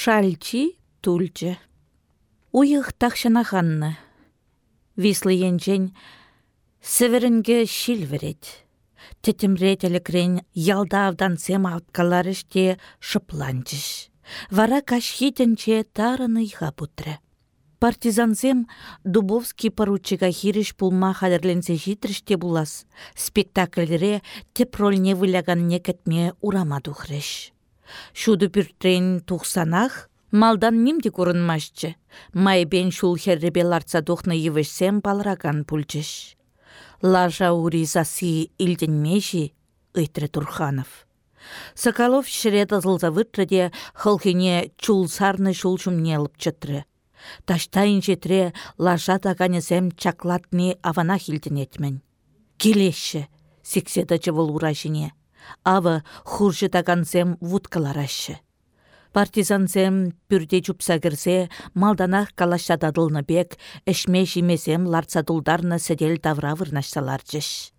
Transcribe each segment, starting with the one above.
Шальчи тульче. Уйық тақшанаханны. Вислы енчен сіверінге шил верет. Ялдавдан сем ауткаларыште шыпланчыш. Вара кашхитенче тарыныйға бұтры. Партизансем Дубовский поручика хириш пулма хадерленсе житріште булас. Спектакльре теп рольне выляган некетме урама тухреш. Шуды пүртрен тухсанах, малдан нимде курынмашчы. Майбен шул херребе ларца тухны евешсем балраган пульчыш. Лажа уризаси илденмеші, ыйтры Турханов. Соколов шреді зылза вытрыде хылхине чул сарны шул чумнелып чытры. Таштайын жетре лажа таганезем чаклатны авана хилтінетмен. Келеші, секседі жывыл урашыне. Авы хуржы таганзем вудкаларашы. Партизанзем пүрде чупса кірсе, малданах калашададылны бек, әшме жимесем ларцадулдарны седел тавра вырнашталар жеш.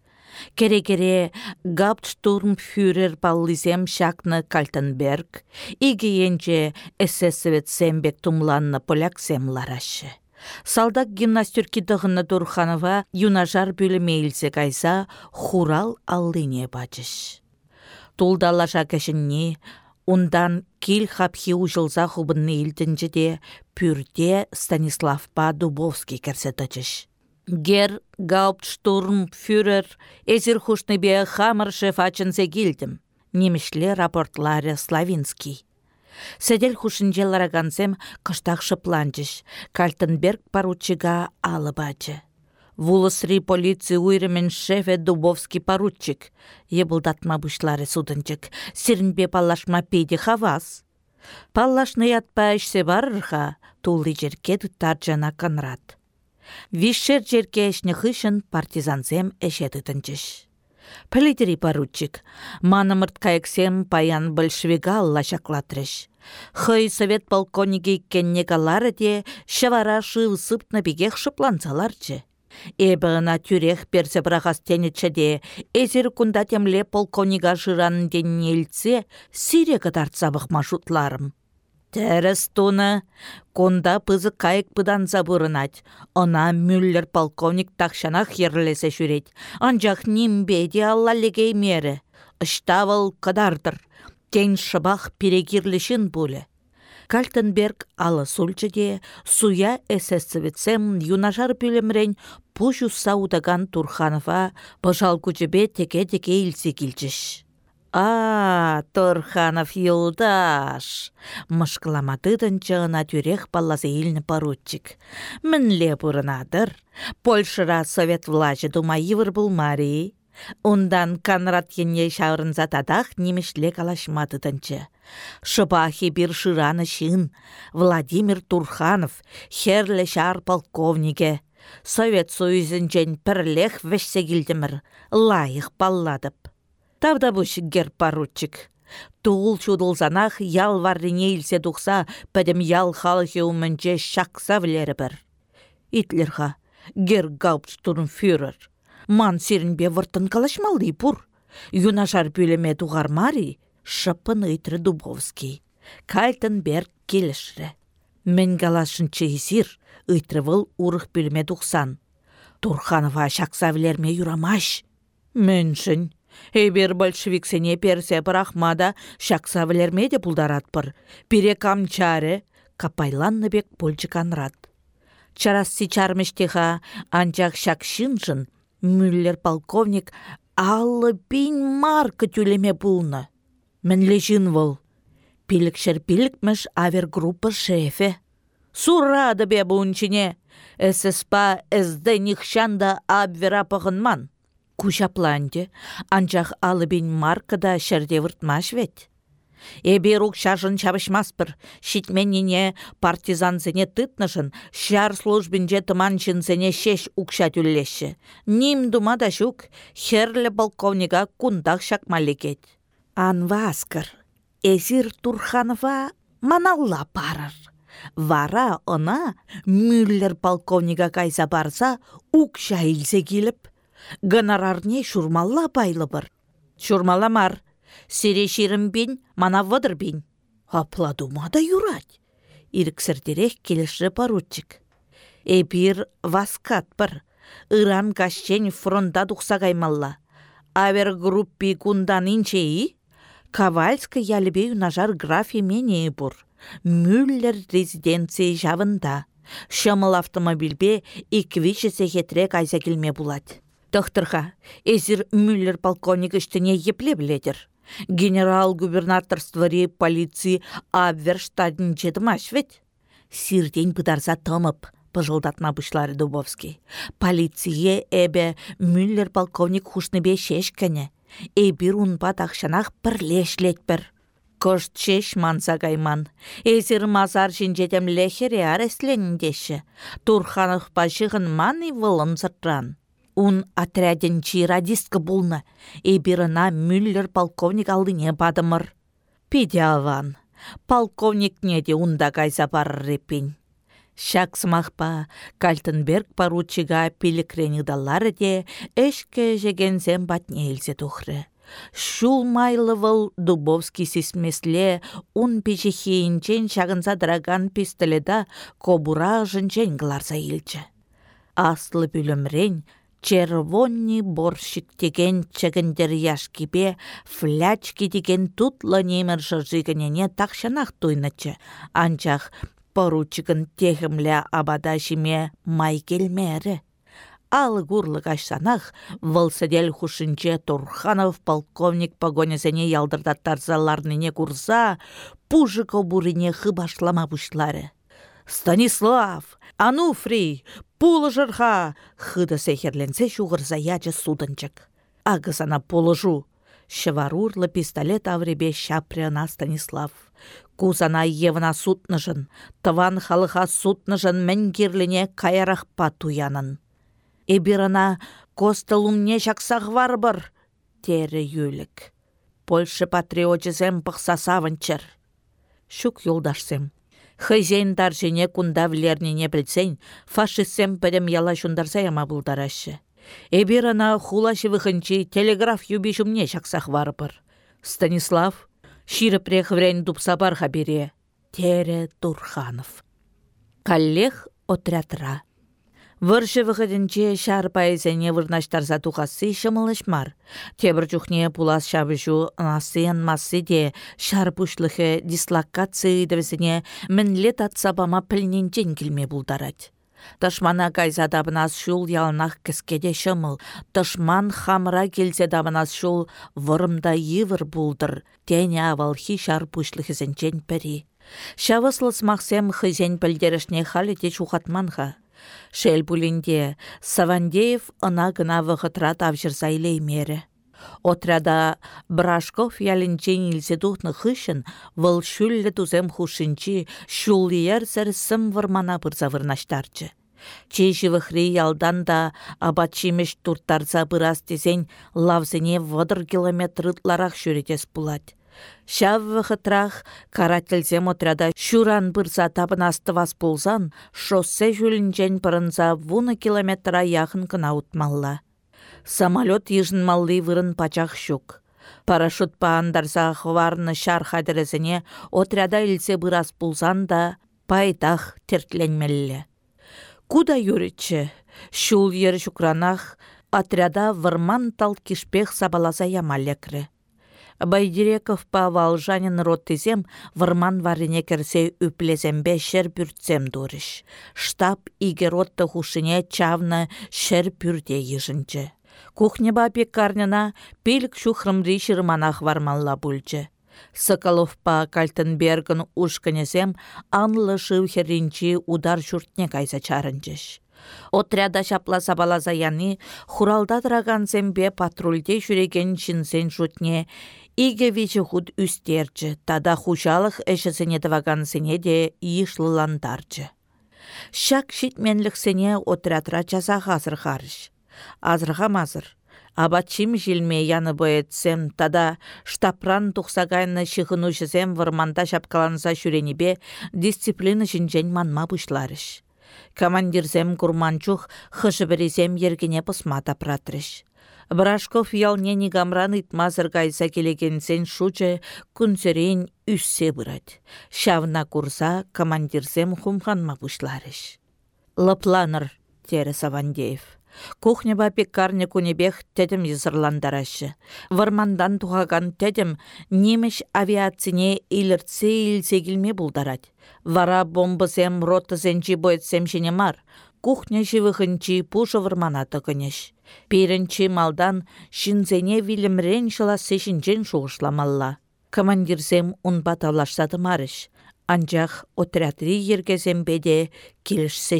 Кере-кере Гауптштурмфюрер паллисем шакны Кальтенберг, игиенче эсэсовет сембек тумланны поляк семларашы. Салдак гимнастюрки дығынны Дурханова юнажар бөлімейлсе кайса хурал аллыне бачыш. Тулдалаша кәшінне, Ундан кил хапхи ужылза хубынны илтінчі де пүрде Станиславпа Дубовский кәрсетачыш. Гер Гауптштурмфюрер эзір хушныбе хамыршы фачынсе гилдім. Немішле рапортлары Славинский. Седел хушынже ларагансем кыштақ шыпланчыш. Кальтенберг поручига алыбачы. Вулысри полиция уйрымен шефе Дубовский поручик. Ебылдатма бұшлары судынчык. Сирінбе паллашма пейде хавас. Паллашны ятпа ішсе барырға, тулы жерке жана канрат. Вишшер жерке хышын партизансем әшеді тінчіш. Пілітері поручик, манымырт паян большевига алла шаклатрыш. Хый совет полковниги кенне калары де шавара шывысып набегех шыплансаларчы. Эбіна тюрех персе брахас тенетшеде, эзір кунда темле полковнига жыран деннелце, сире кадарцабық машутларым. Тәріс туны, конда пызы кайык пыдан забырынать. Она Мюллер полковник тақшанақ ерлесе жүрет. Анжақ нимбеде алла легей мері. Ыштавыл кадардыр. Кен шыбақ перегірлішін бұлі. Кальтенберг алы сульчыде суя эсэсовецем юнашар пүлемрен пушу саудаган Турханова пыжал күчебе теке-теке илсе килчіш. А, Турханов юлдаш! Мышкыламатыдын чығына тюрех балласы илні поручик. Мінле бұрынадыр. Польшыра совет влажы дума йывыр Мари. Ундан Канрат енне шаурынза тадах немешле калашматыдынчы. Шыбахи бир шыраны шын. Владимир Турханов, херле шар полковнике. Совет Союзінчен пірлех вешсе келдімір. Лайық балладып. Тавда бұш гер поручик. Туғыл чудылзанах ял варрине илсе тұқса, пәдім ял халхи умынче шақса вілері бір. Итлерға, гер фюрер. Ман сирінбе вұртын калашмалды пұр. Юнашар пүлеме мари, шыпын ыйтры Дубовский. Кальтенберг келішірі. Мен галашынчы изир, ыйтры выл урых пүлеме тұқсан. Турханова шақса вілерме юрамаш. Міншін, Эбер большевиксене персе брахмада шакса де пулдаратпыр. Пире камчаре капайланны бек пульчыканрат. Чарасси чармештеха анчах шакшинжын Мюллер полковник аллы бин марка тюлеме пулны. Мін вол. Пилікшер пилікміш авер группа шефе. Сурады бе бұнчине. ССП әзді нихшанда абвера пағынман. Кушапланде, анчах алыбин маркада шәрде вұртмаш вет. Эберук шажын чабышмаспыр, партизан партизанзене тытнышын, шар службинже тыманчынзене шеш укша түллеші. Ним думада шук, херлі полковнига кундақ шакмаликет. Анваскар, Эзир Турханова маналла парыр. Вара она Мюллер полковнига кайса барса укша илсе келіп, гонорарне шурмалла байлы бір. Шурмаламар, сире ширімбен, мана бин. Апладума да юрать. Ирксірдерек келіші поручик. Эбир васкат бір. Иран кашчен фронта тухса каймалла. Авер группи кундан инчеи? Кавальска ялбе нажар графи мене. Мюллер резиденции жавында. Шымыл автомобильбе иквичесе хетре кайса келме булать. Тохтырха, эзір Мюллер полковник іштіне епле біледір. Генерал-губернаторствори полиции Абверштадын жетімаш вет. Сирден бұдарса тымып, пыжылдатма бұшлары Дубовский. Полицие әбе Мюллер полковник хушныбе шешкіне. Эбір унпа тақшанақ бірлешлет бір. Кошт шеш манса гайман. Эзір мазар жинжетем лехере аресленіндеші. Турханов пашығын маны вылым сыртран. Ун отряденчи радистка булна. Эбирына Мюллер полковник алдыне бадымыр. Пидяван. Полковник неде унда кайса репин. Шак смахпа Кальтенберг поручига пилікрені далары де эшке жегензем батне елзе тухры. Шул майлывыл Дубовский сисмесле ун печехейінчен шағынса драган пистоледа кобура жынчен гларса илчі. Аслы бүлімрен червонни борщик деген чегендер яшкипе флячки деген тутлы немір жыжыгынене тақшанақ туйнычы. Анчах поручигын техімлі абада жиме май келмәрі. Алы гурлы хушинче Турханов полковник погонесене ялдырдаттарзаларныне курса, пужыко бурине хыбашлама бушлары. Станислав, Ануфрий, пулы жырха! Хыды сехерленсе шуғырза ячы судынчык. Агысана пулыжу. Шыварурлы пистолет авребе шапряна Станислав. Кузана евна сутныжын, тыван халыха сутныжын мәнгерліне каярахпа туянын. Эбирана костылумне шақсақ варбыр, тері юлік. Польша патриотизем пықса савынчыр. Шук юлдашсем. Хызейндар жіне кунда влернене білсен, фашистсем пӹрем яла шундарса яма бұлдарашы. Эбир ана хулашы вғынчи телеграф юби жумне шақсақ варпыр. Станислав, ширіпрех врен дупса барха бере. Тере Турханов. Коллег отрядра. Выршы вғыдінче шар пайызене вырнаштарса тухасы шымылышмар. Тебір жүхне пулас шабышу насыян масы де шар пушлығы дислокация дірзіне мінлет атсабама пілненчен келме бұлдарад. Тышмана кайса дабынас шул ялнақ кіскеде шымыл, тышман хамра келсе дабынас шул вырымда йывыр бұлдыр, тене авалхи шар пушлығызенчен пәрі. Шавыслыс мақсем хызен пілдерішне халі де чухатманға. Шел пулинде Савандеев ына гына вғытра тавжырса илеймері. Отряда Брашков ялінчен илсе тухны хышын, вăл шүллі тузем хушинчи шуллиер сәр сым вырмана бұрза вырнаштарчы. Чеші вғри ялдан да абачимеш турттарса бұрас десен лавзене вăдыр километрларах шүретес пулать. Шав вғытрах карательзем отряда шуран бұрса табын астывас болзан, шоссе жүлінчен пырынса вуны километра яхын кына утмалла. Самолет малли вырын пачах шук. Парашют паандарса хварны шар хадірізіне отряда илсе бұрас болзан да пайтах тертленмелле. Куда юричче? Шул ер шукранах отряда вырман тал кишпех сабаласа ямалекрі. Байдиреков па Валжанин роттезем вырман варине керсе үплезембе шер бүртсем дурыш. Штаб иге ротты хушине чавны шер пүрде ежінчі. Кухня ба пекарняна пелік шухрымри шырманах вармалла бүлчі. Соколов па Кальтенбергін ушканезем анлы шывхерінчі удар жұртне кайса чарынчыш. Отряда шапла сабалаза яны, хуралда зембе патрульде жүреген шинсен жутне, Иге вичі худ үстерчі, тада хушалық әшісіне сене де ишлыландарчы. Шак сене отрядра жаза ғазыр қарыш. Азырға мазыр. Абачим жилме яны боетсем, тада штапран тұқсағайны шығыну жізем вырманда шапкаланса шүренебе дисциплина жінжен манма Командирзем курманчух хыжы бірізем ергене пысма тапратрыш. Брашков ялнени гамран итмазыр кайса келегенсен шуче күнсерен үссе бұрад. Шавна курса командирсем хумханма бұшларыш. Лыпланыр, тері Савандеев. Кухня ба пекарня кунебех тедім езырландарашы. Вармандан тухаган тедім немеш авиацине иліртсе илсе бұлдарад. Вара бомбысем ротызенчи бойытсем мар. Кухня живыхынчи пушы вармана тұқынеш. Перінші малдан шинзене вилімрен шыласы шинчен шуғышламалла. Командирсем унба тавлашсады марыш. Анчах отрядри ергезем беде келішсе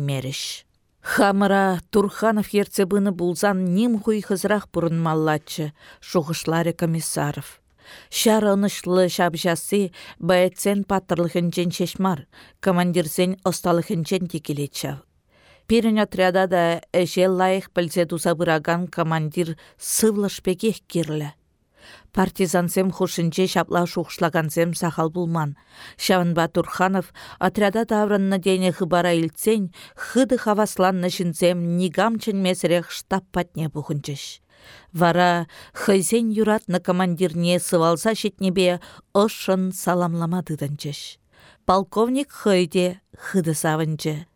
меріш. Хамыра Турханов ерцебыны булзан ним хуй хызрах маллачы, шуғышлары комиссаров. Шар ынышлы шабжасы бәйтсен паттырлыхынчен шешмар, командирсен осталыхынчен текелетчав. Пирен отряда да әже лайық білзе командир сывлышпекех кирлі. Партизансем хушинче шапла шухшлагансем сахал булман. Шаванба Турханов отряда тавранна дене хыбара илтсен, хыды хавасланны шинзем нигамчын месрех штаб патне бухынчыш. Вара хызен юратны командирне сывалса шетнебе ышын саламламадыдынчыш. Полковник хыйде хыды савынчы.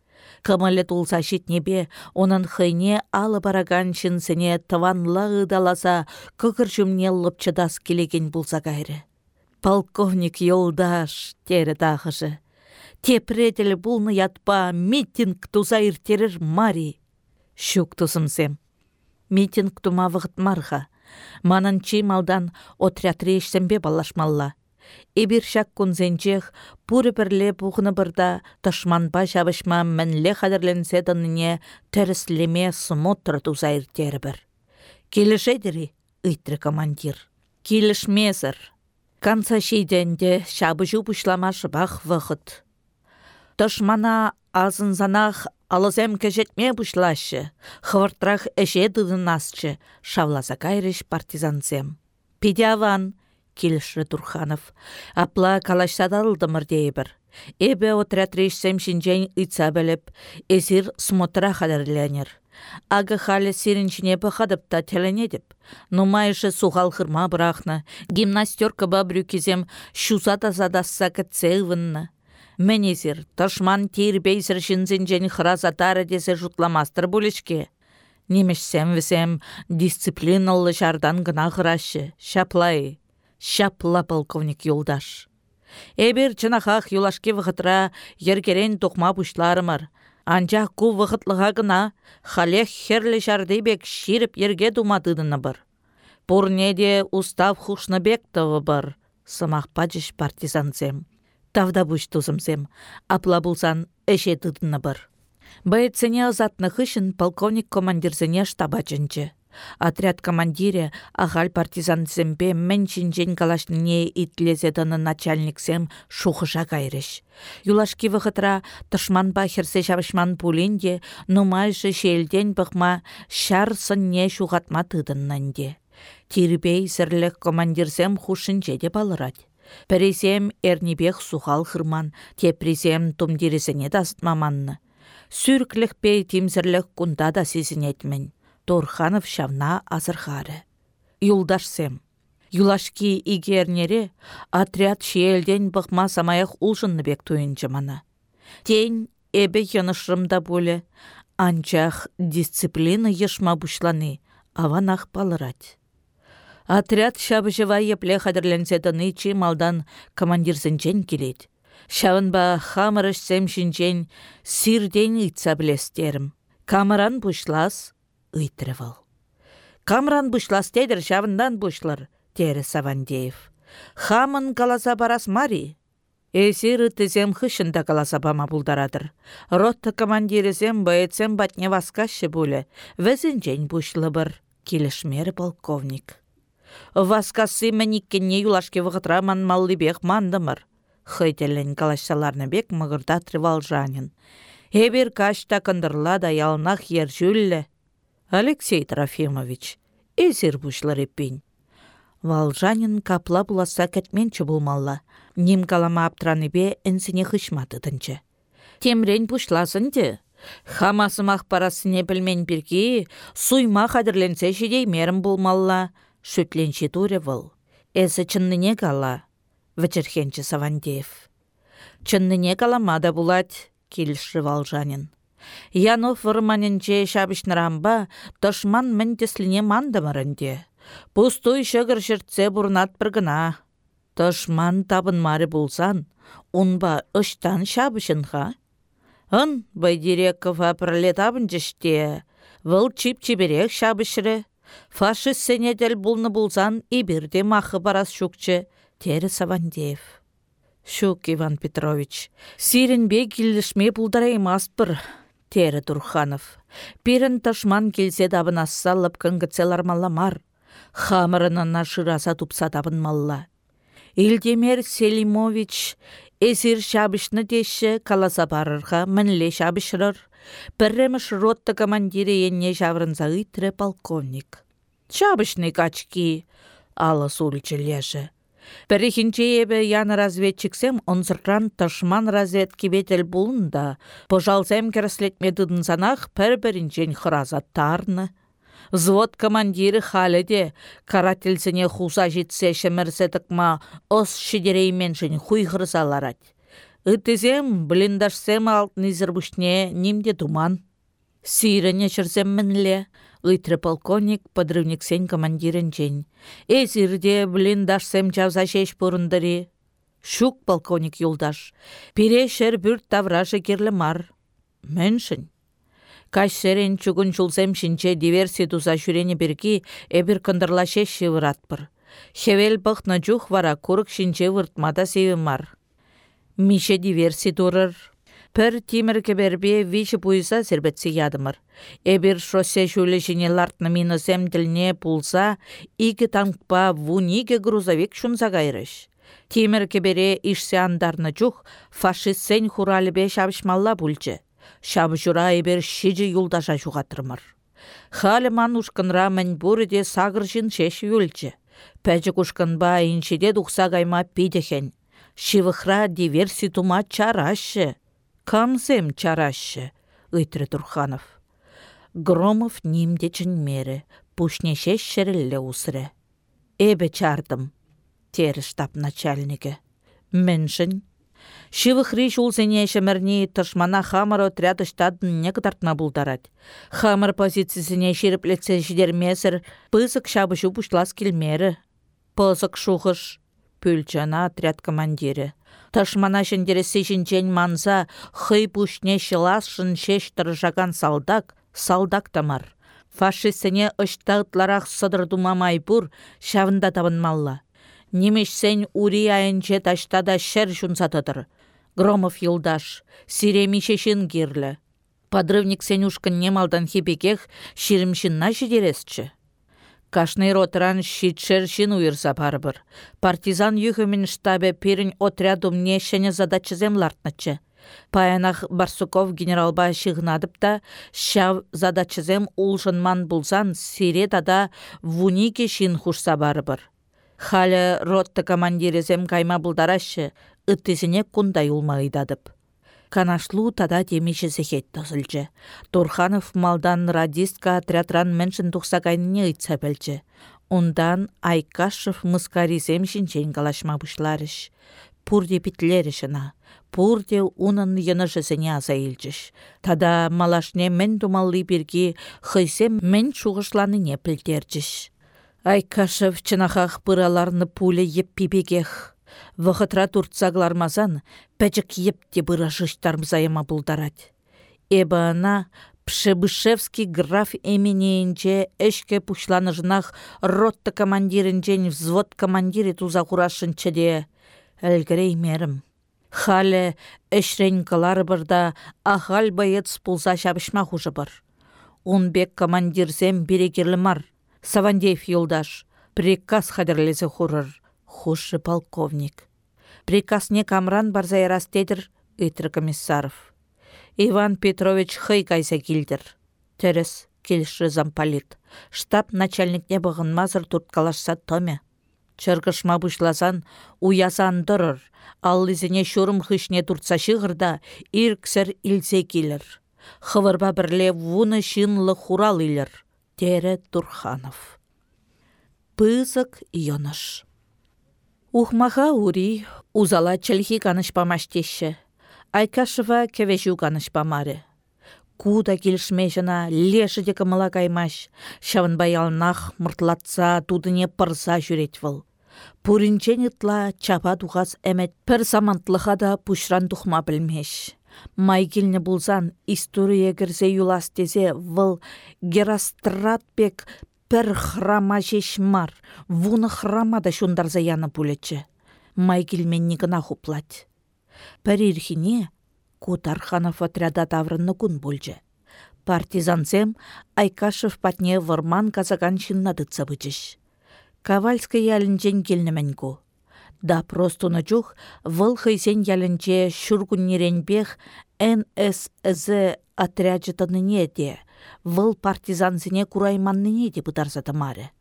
Кымылы тулса шитнебе, онын хыйне алы бараган чынсыне тыванла ыдаласа, кықыр жүмне лыпчыдас келеген булса кайры. Полковник йолдаш, тері дағыжы. Тепретел бұлны ятпа митинг туза иртерір мари. Шук тусымсем. Митинг тума вғыт марға. Манын малдан отряд рейшсембе балашмалла. Эбир шак кунзенчех пуры бірле бұғыны бірда ташманба шабышма мінле қадырленсе дынне тәріслеме смотр тузайыр бір. Келішедірі, үйтірі командир. Келішмезір. Канца шейденде шабы жу бұшламашы бақ вғыт. Ташмана азынзанақ алызем кәжетме бұшлашы, хывыртрақ әше дыдынасчы, шавласа кайрыш партизансем. Педяван, келіші Турханов. Апла калашсадалдымыр дейбір. Эбе отряд рейшсем шинжен ыйтса біліп, эзір смотра қадырленер. Ағы халі сирінчіне бұқадып та. Нумайшы сухал хырма бірақны, гимнастерка ба брюкизем шузата задасса кітсе ывынны. Менезір, ташман тейірбейсір шинзінжен хыразатары десе жұтламастыр бұлішке. Немешсем дисциплиналы жардан шаплай. Шапла полковник юлдаш. Эбір чынахақ юлашке вғытра ергерен тұқма бұшларымыр. Анчақ ку вғытлыға гына халех херлі бек ширіп ерге думадыдыны бір. Пурнеде устав бек тұвы бір. Сымақ пачыш партизанцем. Тавда бұш тұзымсем. Апла бұлсан әше тұдыны бір. Бәйтсене ызатны хышын полковник командирзене штабачынчы. Отряд командире ағал партизанцемпе мменнчинчен калашнине итлезедіні начальниксем шухыша кайрыш. Юлашки вғытра тышманба херсе шабышман пулинде, нумайшы шелден бұқма шар сынне шуғатма тыдыннанде. Тирбей сірлік командирсем хушынче де балырад. Пәресем әрнебек сухал хырман, тепресем тумдересене дастмаманны. Сүрклік тимзірлік кунда да сезінетмін. Торханов шавна азырхары. Юлдашсем. Юлашки игернере отряд шиелден бұқма самаяқ ұлжынны бек мана. Тень эбе янышрымда боле, анчах дисциплина ешма бушланы, аванах палырать. Отряд шабыжыва епле қадірленсе чи малдан командирсенчен келет. Шавынба хамырыш семшінчен сирден итса білестерім. Камаран бұшлас, ыйтрывал. Камран бұшлас тедір шавындан бұшлар, тері Савандеев. Хамын каласа барас мари. Эсир тізем хышында каласа бама бұлдарадыр. Ротты командирізем бәйтсем батне васкашы бұлі. Вәзінжен бұшлы бір, келішмері полковник. Васкасы мәніккенне юлашке вғытраман маллыбек мандымыр. Хыйтелен калашсаларны бек мығырда жанин. Эбір кашта кындырла да ялнах ер жүлі. Алексей Трофимович, эзер бұшлар еппен. Валжанин капла бұласа кәтменчі болмалла. Нем калама бе әнсіне хышматыдынчы. Темрен бұшласын де, Хамасымақ парасыне білмен бірге, суйма қадірленсе жедей мерім болмалла, шүтленші туре выл. Әсі чынныне кала, вічірхенчі Савандеев. Чынныне каламада булать, келіші Валжанин. Янов вырманенче шабышнырамба тышман мінтесліне мандымырынде. Пустой шығыр жыртсе бұрнат бір гына. Тышман табын мары болсан, унба ұштан шабышынға. Ын Байдиреков апырлетабын жіште, выл чип-чиберек шабышыры. Фашист сенедел бұлны болсан, ибірде мақы барас шукчы, тері Савандеев. Шук Иван Петрович, бе келішме бұлдарайым аспыр, тері Турханов. Пирін ташман келсе дабын ассалып кінгіцелар маламар. Хамырынына шыраса тупса табын малла. Илдемер Селимович Эсир шабышны деші каласа барырға мінле шабышырыр. Бірреміш ротты командире енне жаврынза үйтірі полковник. Шабышны качки, алы сулчелеші. Біріхінче ебі яны разведчиксем онзырран ташман разведки бетел бұлында, пожалсем керслетме дыдын санақ пір-бірінчен хыразаттарны. Звод командиры халі де карательсіне хуса жетсе шемірсетік ма ос шидереймен жын хуйғырсаларад. Үттізем, блиндашсем алтын изірбушне немде думан. Сиріне чырзем мінле, ыйтры полковник подрывниксен командирін жен. Эзірде блиндашсем чавза шеш бұрындыры. Шук полковник юлдаш. Пире шер бүрт тавражы керлі мар. Мэншін. Кашсерен чугун чулсем шинче диверсия туза шүрені біргі эбір кындырлаше. Хевел бұқны жух вара курык шинче выртмада мар. Мише диверсия. Пір тимір кебербе вичі пуйса сербетсе ядымыр. Эбір шоссе шулі жіне лартны минысем тілне пулса, игі танкпа вуниге грузовик шунса кайрыш. Тимір кебере ишсе андарны жух фашистсен хуралібе шабышмалла бүлчі. Шаб жура ебер шижі юлдаша жуғатырмыр. Халі ман ұшқынра мән бұрыде сағыр жын шеш юлчы. Пәжі күшкінба иншеде дұқса қайма пидехен. Шивықра диверси тума чарашы. Камсем чарашы, үйтірі Турханов. Громов нимде мері, пушне шеш шерілі усыры. Эбе чардым, тері штаб начальнигі. Міншін Шивыхри шулсене шемерни тышмана хамыр отряд штадын кытартма булдарать. Хамыр позициясене ширеплетсе жидермесір, пысык шабышу пушлас келмері. Пысык шухыш, пүлчана отряд командирі. Тышмана шендересі жінчен манса, хый пушне шылас шеш тұржаган салдак, салдак тамар. Фашистсене ыштағытларақ сыдырдума майбур, шавында табынмалла. Немешсен ури айынче таштада шер жунсатыдыр. Громов юлдаш, сиреми шешін керлі. Подрывник сенюшкын немалдан хипекех ширимшинна жидересчі. Кашный ротран шитшер шин уйырса барбыр. Партизан юхымен штабе пирін отрядум нешене задачызем лартначы. Паянах Барсуков генералба шығынадып та, шав задачызем улжынман булсан сире тада вунике шин хушса барбыр. Халі ротты командирезем кайма бұлдарашы, үттесіне кундай улмайдадып. Канашлу тада демеші зехет тұзылжы. Турханов малдан радистка отрядран мэншін тұқса кайныне. Ондан Айкашев мұскаризем шинчен калашма бұшларыш. Пурде бітлерішіна. Пурде унын йынышысыне аза. Тада малашне мен думалли бірге хыйсем мен шуғышланыне пілдерчіш. Айкашев чынахах пыраларны пуле еппибегех. Вғытра туртсаглармазан, пәчік епте бұра жыштармзайыма бұлдарад. Эбі ана Пшебышевский граф эменейінче әшке пушланыжынақ ротты командирінчен взвод командире туза құрашынчы де әлгірей мерім. Халі әшрен калары бірда ағал байыц пулса шабышма хужы бар. бек командирзем берекерлі мар. Савандеев юлдаш, приказ хадірлесі хурыр, хушы полковник. Приказ не камран барзай растедір, үйтір комиссаров. Иван Петрович хый кайса. Терес келші замполит. Штаб начальникне мазыр турткалашса томе. Чыргышма бұшлазан уязан дұрыр. Ал ізіне шурым хышне туртса шығырда ирксір илсе келір. хывырба бірле вуны шинлы хурал илер. Тере Турханов. Пызык йоныш. Ухмаха ури, узала чельхи канышпамаштеші. Айкашыва кевежу канышпамаре. Куда келшме жына леші де кымыла каймаш. Шавынбай алнах мұртлатса тудыне пырса жүрет выл. Пуринчен ытла чапа тухас әмет пір самантлыға да пушран тухма білмеш. Майгилне булзан история кірзе юлас тезе выл Герастрат бек пір храма мар, вуны храма да шундарза яны пулечі. Майгилмен нигына хуплать. Пір ирхине Кутарханов отряда таврынны кун бульче. Партизанцем Айкашев патне вырман казаган шиннадыца бычыш. Кавальскай ялінчен келнеменку. Да простуны чух выл хыйсен ялінче шүргүннеренбех НСЗ отряджетаныне де, выл партизансыне курайманныне де бұдарзатымары.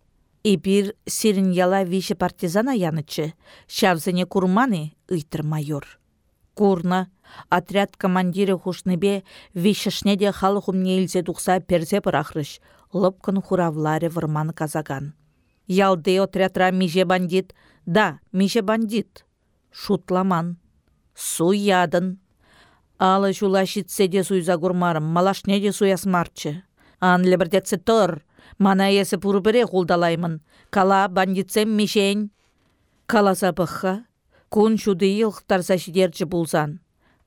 Ибир сирин яла више партизана янычы, шавзыне курманы ыйтыр майор. Курна, отряд командиры хушныбе вишешне де халық умне илзе тухса перзе пырахрыш, лыпкын хуравларе вырман казаган. Ялды отрядра миже бандит, да, миже бандит. Шутламан. Суядын. Алы жула шитсе суйза гурмарым, малашне де суясмарчы. Ан лебірдетсе тұр, мана есі пұрбіре құлдалаймын. Кала бандитсем мишень. Каласа бұққа, Кун шуды йылықтарса шидерчі булзан.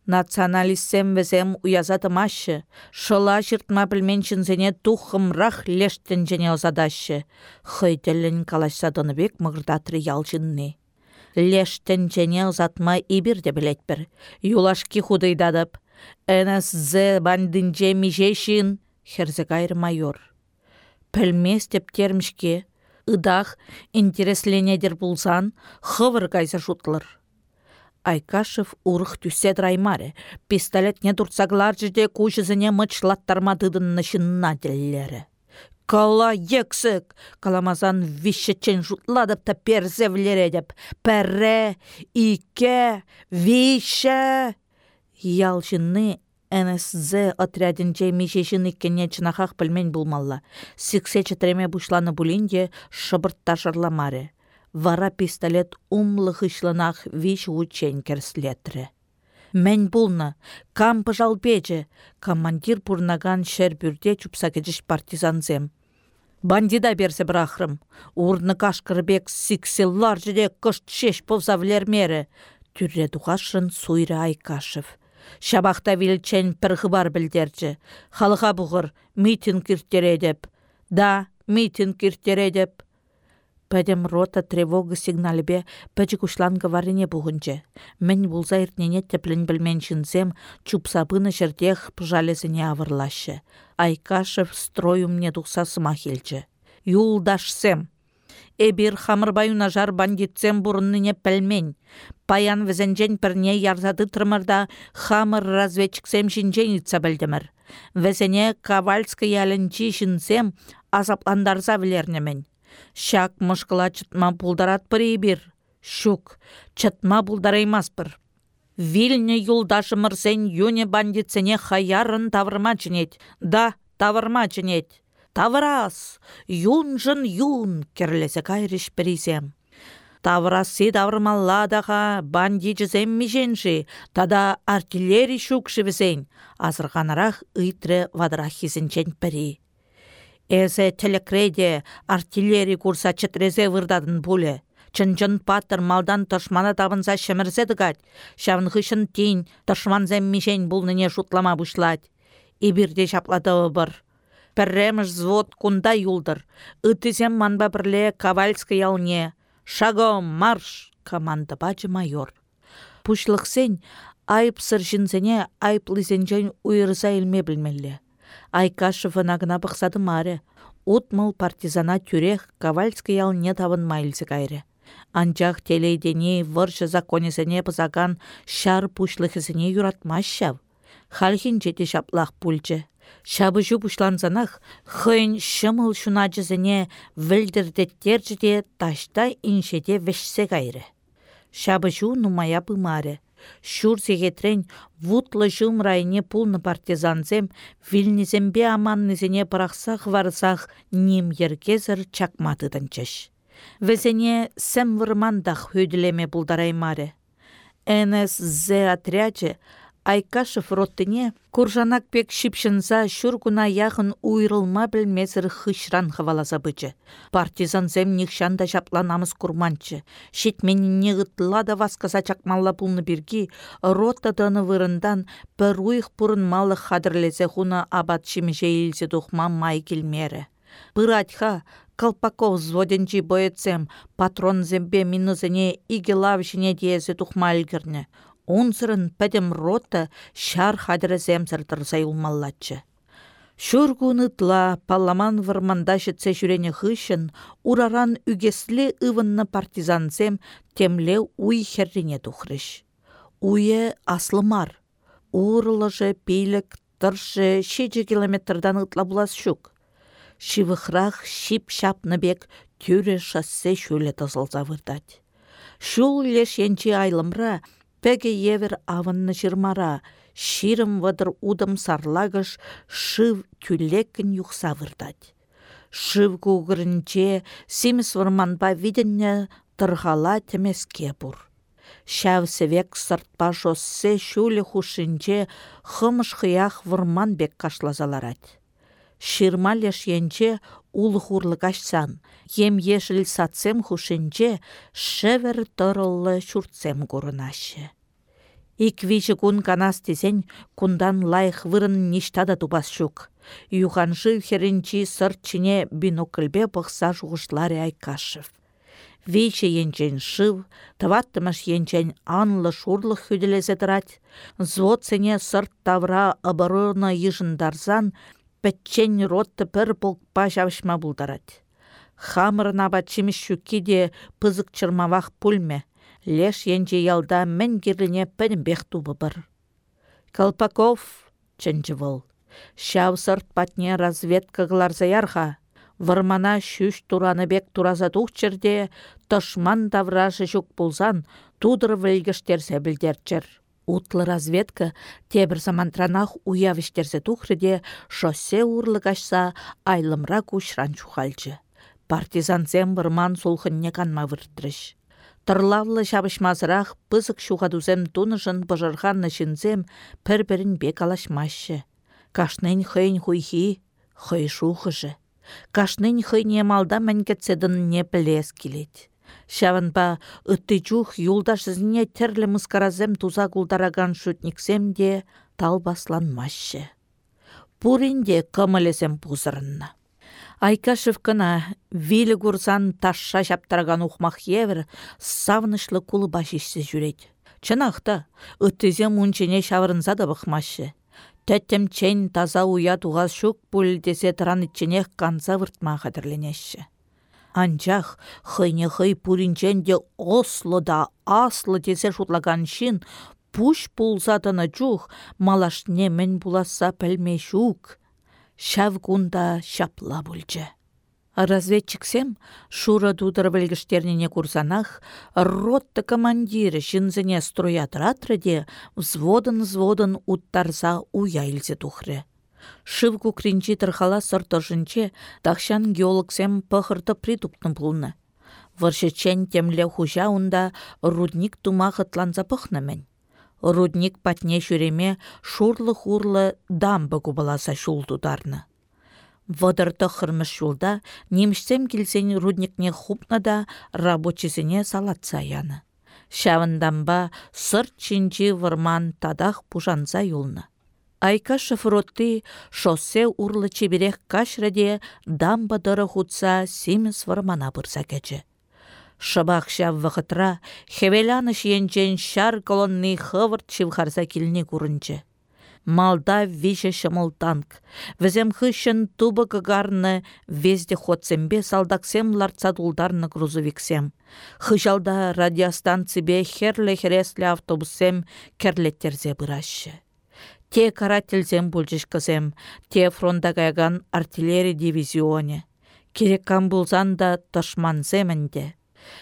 Националистсем весем уязатымашы, шыла жыртма білменшінзене тухымрақ лештін және озадашы. Хыйтелін калашсадыны бек мұғырдатыры ялжынны. Лештін және озатма ибір де білетпір. Юлашки худыйдадып. НСЗ бандынже межешін, херзегайр майор. Пілмес деп термішке, ыдах интересленедер булсан, хывыр кайса шутлыр. Айкашев урых түсе драймаре, пистолетне турцаглар жеде кушызыне мычлаттармадыдын шынна деллері. Кала ексік, каламазан вишечен жутладып та перзевлере деп, пәрре, ике, више. Ялшынны НСЗ отрядинче мишешін иккене чынахақ пілмен булмалла. Сиксе чытреме бушланы булинде шыбыртта маре. Вара пистолет умлы хышланах виш учен керслетре. Мен булны, кам пыжал пече, командир пурнаган шер бүрде чупсакечіш партизанзем. Бандида берсе брахрым, урны кашкырбек сикселлар жиде кышт шеш повзавлер Түрре тухашын суйры айкашев. Шабақта вилчен пір хыбар білдерчі. Халыға бұғыр, митинг деп. Да, митинг деп. Пәдем рота тревога сигналібе пәчі күшлан гаварине бұғынчы. Мен бұлза иртнене теплін білменшінсем, чупсабыны жердех пжалезіне авырлашы. Айкашев стройумне тұқса сыма келчі. Юлдашсем, Эбир хамырбаюна жар бандитсем бурынныне пәлмен. Паян візенжен пірне ярзады тұрмырда хамыр разведчиксем жинжен итса білдімір. Візене кавальскай әлінчі жінсем азапландарза білернемен. Шак мұшқыла чытма бұлдарат бір ебір. Шук, чытма бұлдараймас бір. Вильне юлдашы мырсен юне бандитсене хаярын тавырма чынет. Да, тавырма чынет. Таврас, юнжын юн, керлесе кайрыш пересем. Таврасы даврмалладаға бандиджізем миженші, тада артиллери шукшы візен, азырғанарақ ыйтры вадырақ хизінчен пірі. Эзе телекреде артиллери курса чытрезе вырдадын пуле. Чынчын паттыр малдан тышмана табынса шымірзе дыгать. Шавынғышын тейін тышманзем мишен бұлныне шутлама бұшлать. Ибірде шаплады бір. Пірреміш звод кунда юлдыр. Үтізем манба бірле кавальскай ялне. Шагом, марш! команда бачы майор. Пушлықсен айыпсыр жінзене айыплызенжен уйырса илме білмелі. Айкашев нагына бұқсады маре. Утмыл партизана тюрех кавальскай ялне табын майлзі кайры. Анчах телейдене выршы законесене пызаган шар пушлықызіне юратмаш шав. Халхин жете шаплақ пульчы. Шабыжу бұшланзанақ, хыйн шымыл шуначызыне вілдірдеттер жіде ташта иншеде вешсе кайры. Шабыжу нумая бымары. Шурсе кетрен вутлы жум райне пулны партизанзем вильнезембе аманнызене парақсақ варсақ ним ергезір чакматыдынчыш. Везене сәм вырмандақ хөділеме бұлдараймары. НСЗ Айкашев роттыне куржанак пек шипшынса шүргуна яғын уйрылма білмезір хышран хываласа бычы. Партизан зем нихшанда жапланамыз курманчы. Шетменіне ғытла да васқаса чакмалла пулны бірги, роттадыны вырындан бір уйық бұрын малы хадырлезе хуна абат шимже илзе май келмері. Колпаков взводенчи боецем патрон зембе минузыне иге лавшине диезе тухма Унсырын пәдім рота шар хадырызем сыртырсай улмаллатчы. Шургунытла палламан вармандашы жүрене хышын, ураран үгеслі ывынны партизансем темле уй херрине тухрыш. Уе аслымар. Урлыжы, пейлік, тұршы, шеже километрдан ытла булас шук. Шивыхрах шип-шапны бек тюре шоссе шөлі тызылза вырдать. Шул леш енче айлымра, Пәге евер авынны жырмара, ширым вадыр удым сарлагыш шыв тюлекін юқса вырдать. Шыв кугырынче симес варманба виденне тырғала темеске бұр. Шәв севек сыртпа шоссе шулі хушинче хымыш хыях вырман бек кашлазаларать. Ширма енче ул ашсан, ем ешіл сатсем хушинче шевер тұрылы шуртсем курынашы. Иквичі кун канас тесен кундан лайх вырын ништада тупас шук. Юханшы херінчі сыртчине бинокльбе пықса жуғышлары айкашев. Вейче енчен шыв, таваттымаш енчен анлы шурлық хүделесе тұрат, звод сырт тавра оборона ежындарзан, пәтчен ротты пір полкпа жавышма бұлдарат. Хамырына батчиміш шүкке де пызык чырмавақ пульме, леш енче ялда мен кирлине бех тубы бір. Колпаков, чынчы выл. Шав сырт патне разведка заярха. Вармана шүш тураны бек тураза тухчырде, тышман таврашы жүк пулзан, тудыр вілгіштерсе білдерчір. Утлы разведка тебір замантранах уявіштерсе тухрыде шоссе урлы кашса айлымра кушран чухальчы. Партизан зембірман сулхынне канма выртрыш. Тырлавлы шабышмазырақ пызык шуғадузем тунышын бұжырғанны жінзем пір-бірін бек алашмашы. Кашнын хыйн хуйхи, хый шухыжы. Кашнын хыйне малда мәнкетседін не білес келет. Шаванба ытты жух юлдашызіне терлі мұскаразем туза кулдараган шутниксем де талбасланмашы. Пуринде кымылесем пузырынна. Айкашев кына вилі курсан ташша шаптарган ухмах евір савнышлы кулы башишсі жүрет. Чынақта, үттізе мұнчене шавырынса да бұқмашы. Тәттем чен таза уя туғаз шук пул десе тұран итченех выртма қадірленеші. Анчах хыйне хый пуринчен де ослы да аслы десе шутлаган шин пуш пулзатыны чух малашне мен буласа пәлме шук Шав кунда шапла бульчче. Разведчиксем шура тутыр білгіштернене курсанах, ротты командиры строятыратры де взводын-взводын уттарса уяйлзе тухры. Шыв кукринчи тырхала сыртышынче тахшан геологсем пăхырты притупны пулны. Выршычен темле хужа унда рудник тума хытланса пăхнăмень. Рудник патне шүреме шурлы-хурлы дамбы кубаласа шул тударны. Вăдырты хырмыш шулда немшсем килсен рудникне хупна да рабочисене салатса яны. Шавындамба сырт чинчи вырман тадах пужанса юлны. Айка шофротты шоссе урлы чеберех кашраде дамба дыры хутса симес вырмана бұрса кәчі. Шабақша вғытра, хевеляныш енчен шар колонны хывырт чивхарса киліне курынчы. Малда виже шымыл танк. Візем хыщын тубы кыгарны везде ходсембе салдаксем ларца дулдарны грузовиксем. Хыжалда радиостанцибе херле хересле автобусем керлеттерзе бұрашы. Те карательзем бұлжышкызем, те фронта кайган артиллерия дивизионе. Керек кам булзан да тышманземінде.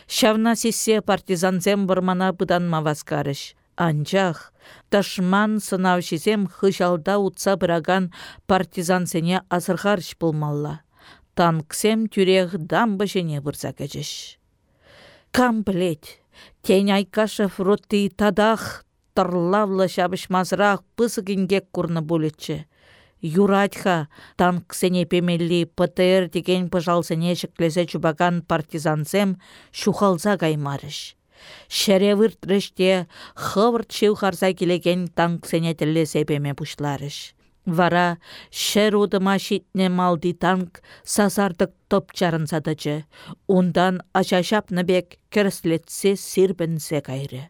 Шавна сесе партизанзем бұрмана бұданма васкарыш. Анчах, ташман сынавшисем хыжалда утса быраган партизансене азырғарш болмалла. Танксем тюрех дамбы жене бұрса кәжіш. Кам білет, тен айкашев ротты тадах тарлавлы шабышмазырақ пысыгингек курны булетче. Юратха танксене пемелли ПТР деген пыжалсене шеклесе чубаган партизансем шухалза гаймарыш. Шәре выртрыште хывырт шеу харса келеген танксене тілі себеме пушларыш. Вара шәр удыма шитне малди танк сазардық топ садычы. Ундан ашашапны бек кірслетсе сирбінсе кайры.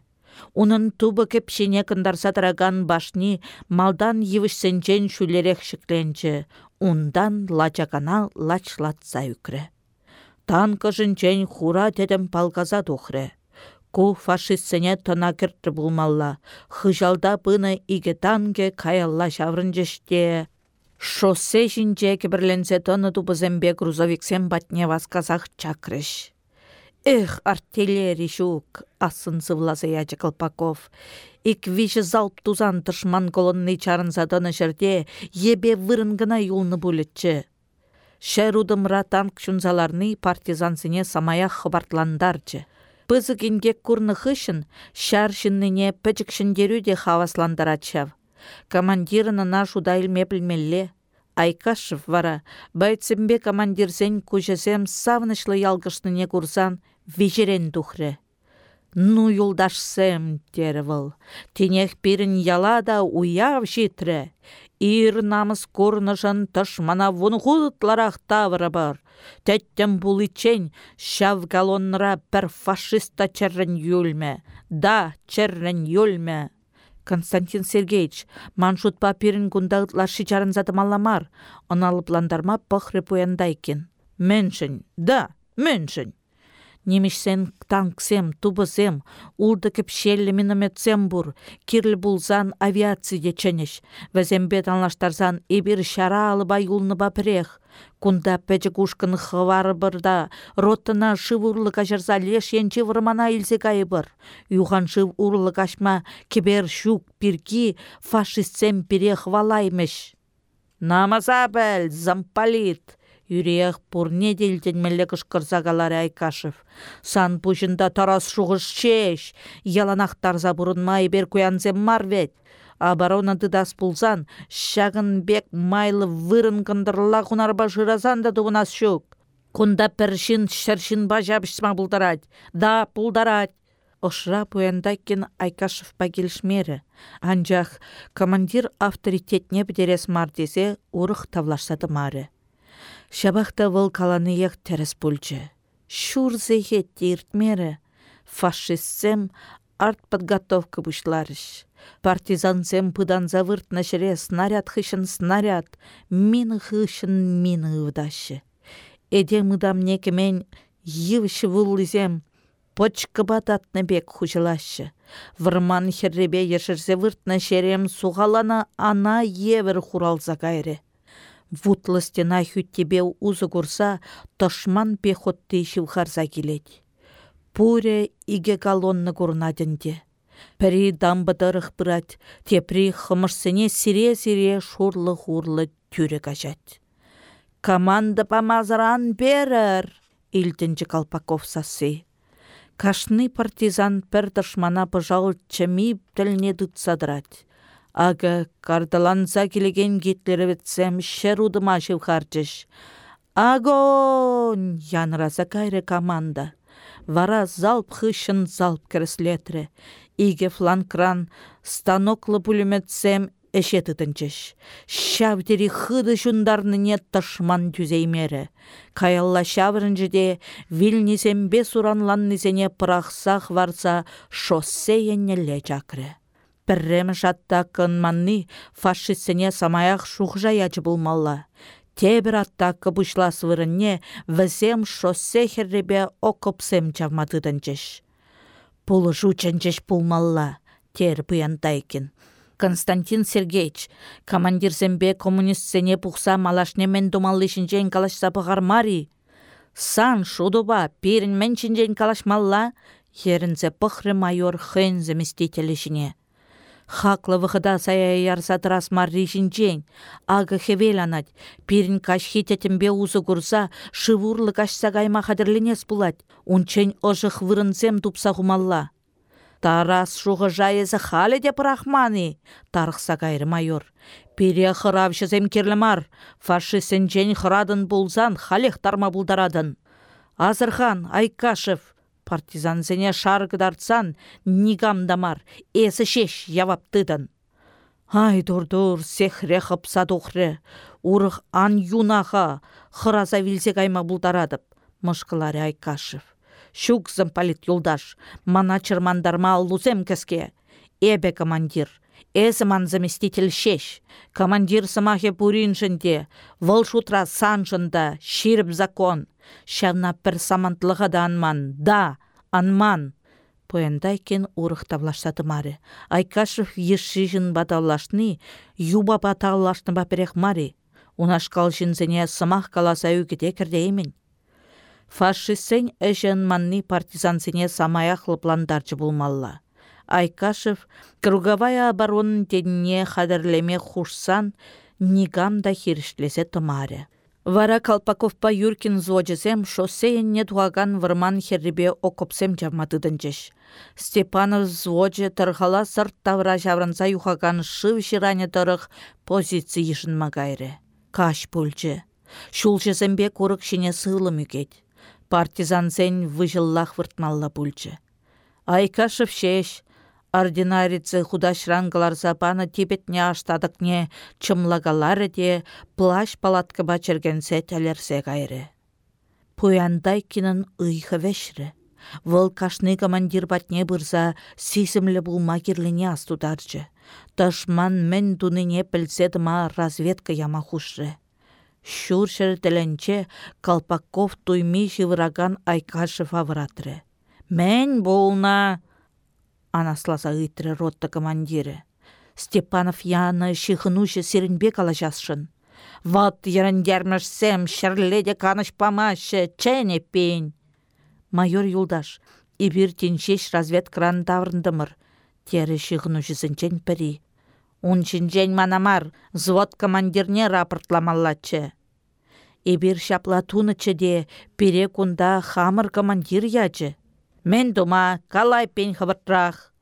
Унын тубы кепшене кындарса тараган башни малдан евішсенчен шүлерек шікленчі. Ундан лачакана лачлатса үкрі. Танкы жынчен хура дедім палказа тухры. Ку фашистсене тына кіртті булмалла. Хыжалда быны иге танге каялла шаврынжеште. Шоссе жинче кібірленсе тоны тубызембе грузовиксем батне васказах чакрыш. Эх, артиллерий жук, асын сывлазы ячы Колпаков. Ик виші залп тузан тышман колонны чарын заданы жерде, ебе вырын гына юлны булетчі. Шәр удымра танк шунзаларны партизансыне самая хыбартландарчы. Пызы курны хышын, шар шынныне пәчік шындеру де хавасландарачав. Командирына наш удайль меплмелле. Айкашев вара, командир командирсен күжесем савнышлы ялгышныне курсан, вежерен тухры. Ну, юлдашсем, тервыл, тенех пирін яла да уяв житрі. Ир намыс курнышын тышмана вунғутларақ тавры бар. Тәттім бұл ичен шав галонра бір фашиста чәррін юлме. Да, чәррін юлме. Константин Сергеевич, маншут папирин гундагытлар шичарын затымаламар, ландарма пăхры пуяндайкен. Мэншін, да, мэншін. Немешсен танксем, тубысем, улды кепшеллі минометсем бур, кирлі булзан авиация ченеш, вәзембет анлаштарзан ебір шара алыба юлны бапірех. Кунда кушкын хывары бұрда, ротына шыв урлы кашырса леш енчі вырмана илсе кайбыр. Юхан шыв урлы кашма кебер шук пирки фашистсем пирех валаймеш. Бәл, Юрех пурне делтенмелле кышкырса Айкашев. Сан пушында тарас шуғыш чеш, яланақтарза бұрынмай бер куянзем мар вет. Оборона дыдас пулзан, шағын бек майлы вырын кындырла кунарба жыразан да дубынас шук. Кунда першин шершин бажа бішма бұлдарад. Да, пулдарад. Ошра пуяндайкен Айкашев пагелшмері. Анжақ командир авторитетне бідерес мар десе, урық тавлашсады мары. Шабахта вăл каланыйах тәріс пульчче. Шурзехе тиртмере, фашистсем арт подготовка бушларыш. Партизансем пыдан завырт шере снаряд хышын снаряд, мин хышын мин ывдашы. Эде мыдам некемен йывшы вуллызем, почка бататны бек хужылашы. Вырман херребе ешірзе выртна шерем суғалана ана евер хуралза кайры. Вутлы стена хүттебе узы курса, тошман пехотты шивхарса келет. Пуре иге колонны курнаденде. Пәрі дамбыдырық бұрат, тепри хымышсыне сире-сире шурлы-хурлы түрі кажат. Команда памазыран берір, илтінчі Колпаков сасы. Кашны партизан пір дышмана пыжал чымип тіліне дұтсадырат. Ага кардаланса келеген гитлеровецем шер удыма шевхарчыш. Агонь! Янраса кайры команда. Вара залп хышын залп кіріслетрі. Иге фланкран станоклы пулеметсем эше тытынчыш. Шавдері хыды не ташман түзеймері. Каялла шаврынжыде вилнисембе суранланнисене пырақсақ варса шоссе еннелле чакры. Піррем жатта манны фашистсене самаяқ шухжа ячы болмалла. Тебір аттакы бұшлас вырынне візем шоссе херребе окопсем чавматыдынчыш. Пулы жучанчыш пулмалла, тер бұяндайкин. Константин Сергеевич, командир зембе коммунистсене пухса малашне мен думаллышынчен калашса мари. Сан шудуба пирін мен чинжен калашмалла, ерінзе пықры майор хэн заместителішіне. Хаклы вғыда сая ярса тырас марри жінчен. Ағы хевел анат. Пирін каш хитетімбе узы курса, шывурлы кашса кайма хадырленес булать. Унчен ожық вырынсем тупса хумалла. Тарас шуғы жайызы халі деп рахманы, тарықса кайры майор. Пире хыравшызем керлімар, фашистен жен хырадын болзан халех тарма бұлдарадын. Азырхан, Айкашев, партизан зене шаргыдартсан, нигамдамар, эсі шеш яваптыдын. Ай, дур-дур, сехре хыпса тухры, урых ан юнаха, хыраза вилсе кайма бұлдарадып, мұшқылары Айкашев. Шукзым палит юлдаш, мана чырмандарма аллузем. Эбе командир, Эзіман заместитель шеш. Командир самахе пуриншінде, выл шутра саншында, ширіп закон. Шавна пір самантлығы анман, да, анман. Пояндай кен урых тавлаштады маре. Айкашев ешшижін баталлашны, юба баталлашны баперех маре. Унашкал жінзіне сымақ каласа үгіде кірдеймін. Фашистсен әжен манны партизансыне самаяқ лыпландарчы болмалла. Айкашев круговая оборона тенне хадырлеме хушсан нигам да хирішлесе тымаре. Вара Калпаковпа Юркин зоджесем шоссейне туаган вырман херребе окопсем жавматыдынчеш. Степанов зводже тырхала сырт тавра жавранса юхаган шыв ширане тұрық позиции магайре. Каш пульче. Шулчесембе курык шине сылы мүкет. Партизан сен выжыллах выртмалла пульче. Айкашев шеш, Ординарицы худашран запана тибетне аштадықне чымлагалары де плащ палаткаба чергенсе тәлерсе гайры. Пуяндай кинын ыйхы вешрі. Вăл кашны командир батне бұрза сисімлі булма кирлине астударчы. Ташман мен туныне пілседіма разведка яма хушры. Шуршыр тілінче Калпаков туйми живыраган Айкашев авратры. Мен болна анасласа ыйтрре ротта командиры. Степанов яны шихынушы серінбек алажасшын. Вот еріндермішсем шірледе каныш памашы, чәне пень. Майор юлдаш, ибір теншеш развед кран таврындымыр. Тері шихынушысынчен пірі. Унчинчен манамар, звод командирне рапортламаллачы. Ибір шаплатунычы де, пере кунда хамыр командир ячы. Мен дума калай пен хавыртрах.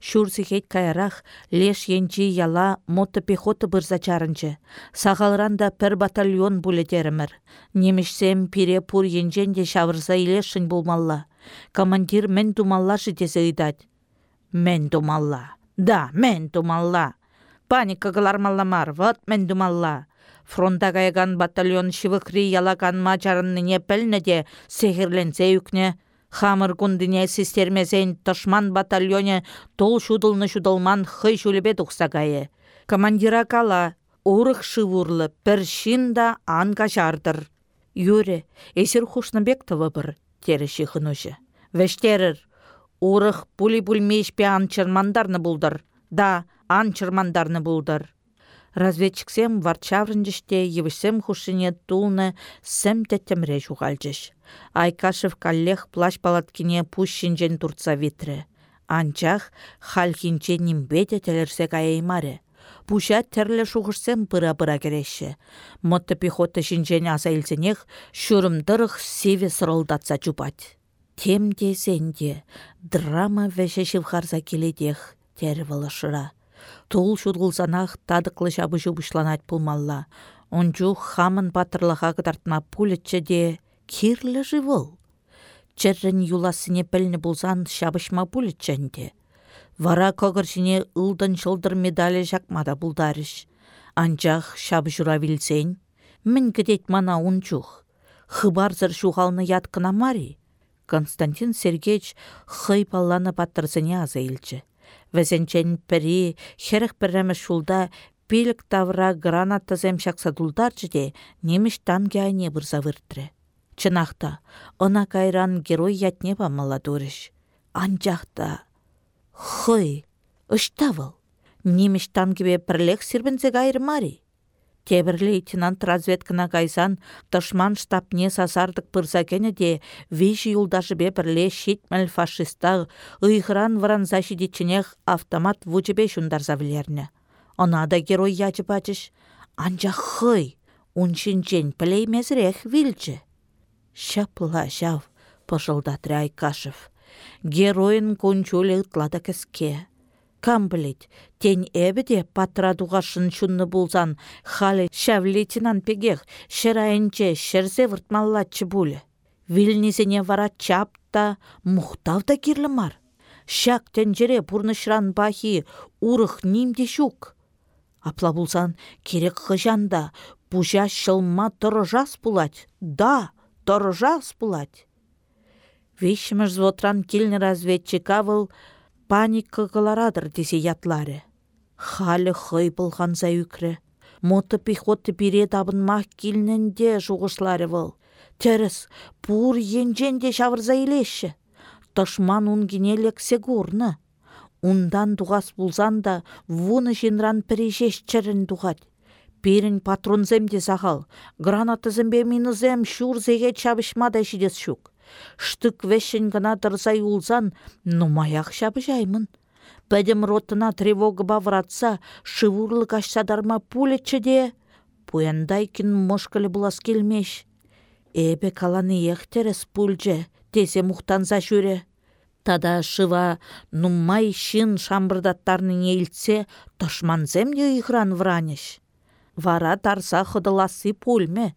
Шурсихет каярах леш енчи яла мотопехота бұрза чарынчы. Сағалранда пір батальон булетерімір. Немішсем пире пур енжен де шавырса илешін болмалла. Командир мен думалла житесі ыйдать. Мен думалла. Да, мен думалла. Паника галармалламар, вот мен думалла. Фронта каяган батальон шивықри ялаган мачарынныне пілні де сехірленсе үкне Хамыр күндіне систермезен тышман батальоне тол шудылны шудылман хый шулебе тұқсағайы. Командира кала, урық шывурлы, піршін да анға жардыр. Юре, эсір хушныбек тұвы бір, тері шихынушы. Вештерір, урық пули пульмешпе анчырмандарны бұлдыр. Да, анчырмандарны бұлдыр. Разведчиксем варчаврынчыште евішсем хушыне тулны сәм тәттемре жуғалчыш. Айкашев каллех плащ палаткине пущинчен турца витре. Анчах халхинче нимбете телерсе каяймаре. Пуша терле шуғышсем пыра-пыра кереші. Мотты пехота шинчен аса илсенех шурымдырых севе сырылдатса чупать. Темде сенде драма вәші шывхарса келедех тәрі вылышыра. Тул шудғылсанах тадықлы жабы жубышланать пулмалла. Ончу хамын батырлыға кыдартма пулетче де кирлі живыл. Чәррін юласыне пілні бұлзан шабышма пулетченде. Вара когыршіне ұлдын шылдыр медалі жақмада бұлдарыш. Анчах шабы жура вилсен, мін кедет мана унчух. Хыбарзыр яткына мари. Константин Сергеевич хый палланы баттырсыне аза илчі. Вәзенчен пірі, херіх пірімі шулда пилік тавра граната шақса дулдарчы де неміш тамге айне бұрза Чынақта, она кайран герой ятне ба маладурыш. Анчақта, хый, ұштавыл. Неміш танкебе пірлек сірбінзе мари. Тебір лейтенант разведкана кайсан тышман штабне сасардық пырсакені де бе бірле шетмәл фашистаг ұйғыран варан защитичінех автомат вучебе шундарса білерні. Она да герой ячы бачыш. Анча хый, уншинчен пілеймезірек вилчі. Шапла жав, пошылдатры Айкашев. Героин кончуле ытлада кіске. Кам білет, тен әбіде патрадуға шыншунны болзан, халі шәв лейтенант пегех, шырайынче шырзе вұртмаллатчы бұлі. Вилнизене вара чапта, мұқтавда кирлі мар. Шак тенжере пурнышран бахи, урых нимде шук. Апла болзан, керек хыжанда, бұжа шылма тұрыжас бұлать. Да, тұрыжас бұлать. Вишмыш звотран килні разведчик авыл, паника кыларадыр десе ятлары. Халі хый болғанза үкірі. Моты пехоты бире табынмақ килнінде жуғышлары был. Теріс, пур енженде шавырза илеші. Тышман унгене лексе гурны. Ундан дуғас булзан да вуны жинран пірежеш чырын дуғад. Пирін патронземде сағал, гранатызымбе минызем шур зеге чабышмада жидес шук. Штык вешін гына тұрсай улзан, нумаяқ шабы жаймын. Ротына тревога бавратса, шывурлы кашсадарма пулетчі де, кін мошкалі бұлас келмеш. Эбе каланы ехтерес пульче, тесе мұқтанза жүре. Тада шыва нумай шын шамбырдаттарның елтсе, тошманзем де игран вранеш. Вара тарса хыдыласы пульме,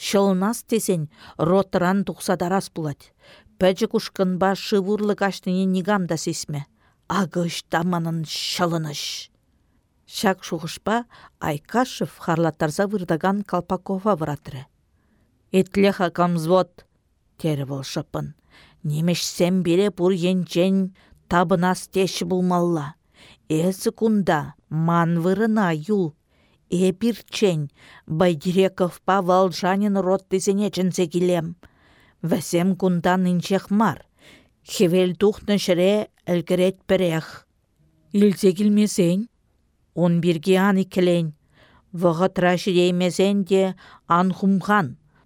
Шылнас тесен ротыран тухсадарас булать. Пәчі ба шывурлы каштыне нигамда сесме. Агыш таманын шылыныш. Шак шуғышпа Айкашев харлаттарса вырдаган Калпакова вратыры. Этлеха камзвод, тері бол шыпын. Немеш сен бере бұр енчен табынас теші булмалла. Эсі кунда ман вырына юл Эпирчен, Байдиреков Павал Жанин рот тізіне жінсе келем. Вәсем кундан инчех мар. Хевел тухны шыре әлгірет пірех. Илзе келмесен, он бірге аны келен. Вғы трашы деймесен де ан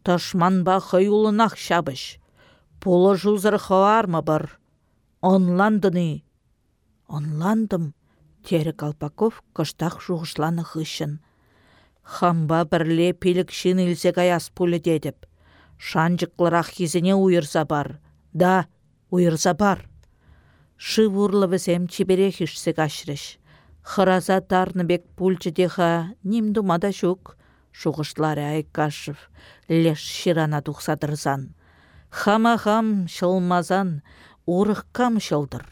ташман ба хыюлынақ шабыш. Полы жузыр хавармы бір. Онландыны. Онландым. Тері Калпаков кыштақ жуғышланы хышын. Хамба бірле пелік үлсе каяс пулі дедіп. Шанжықлырақ хизіне уйырса бар. Да, уйырса бар. Шы вурлы візем чеберех ішсе кашрыш. Хыраза тарныбек деха ним думада шук. Шуғышлары айкашев. Леш ширана тухсадырзан. Хама-хам шылмазан, урыққам шылдыр.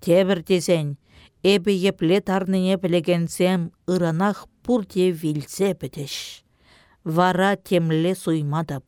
Тебір дезен, Эбі епле тарныне білегенсем ырынақ пурте вилсе бітіш. Вара темле суйма да